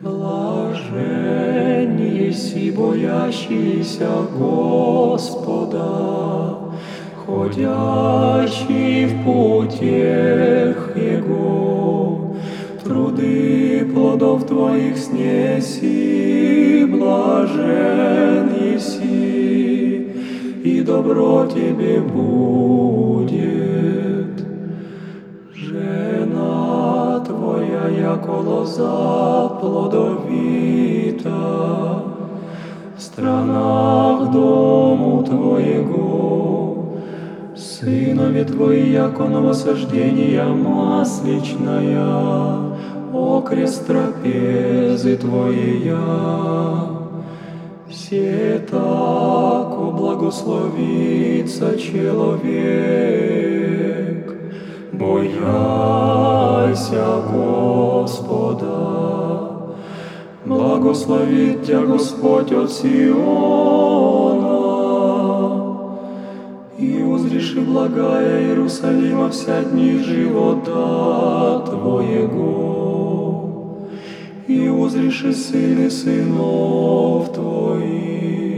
Блажен еси боящийся Господа, ходящий в путях Его, труды плодов Твоих снеси, блажен еси, и добро Тебе будет. Жена Яко лоза плодовита, в странах дому Твоего, сынове Твои, яко новосождения масличная, окрест трапезы Твоя. Все так благословится человек, бояся Господа. Благословит Тебя Господь от Сиона, и узриши благая Иерусалима вся дни живота Твоего, и узриши сыны сынов Твоих,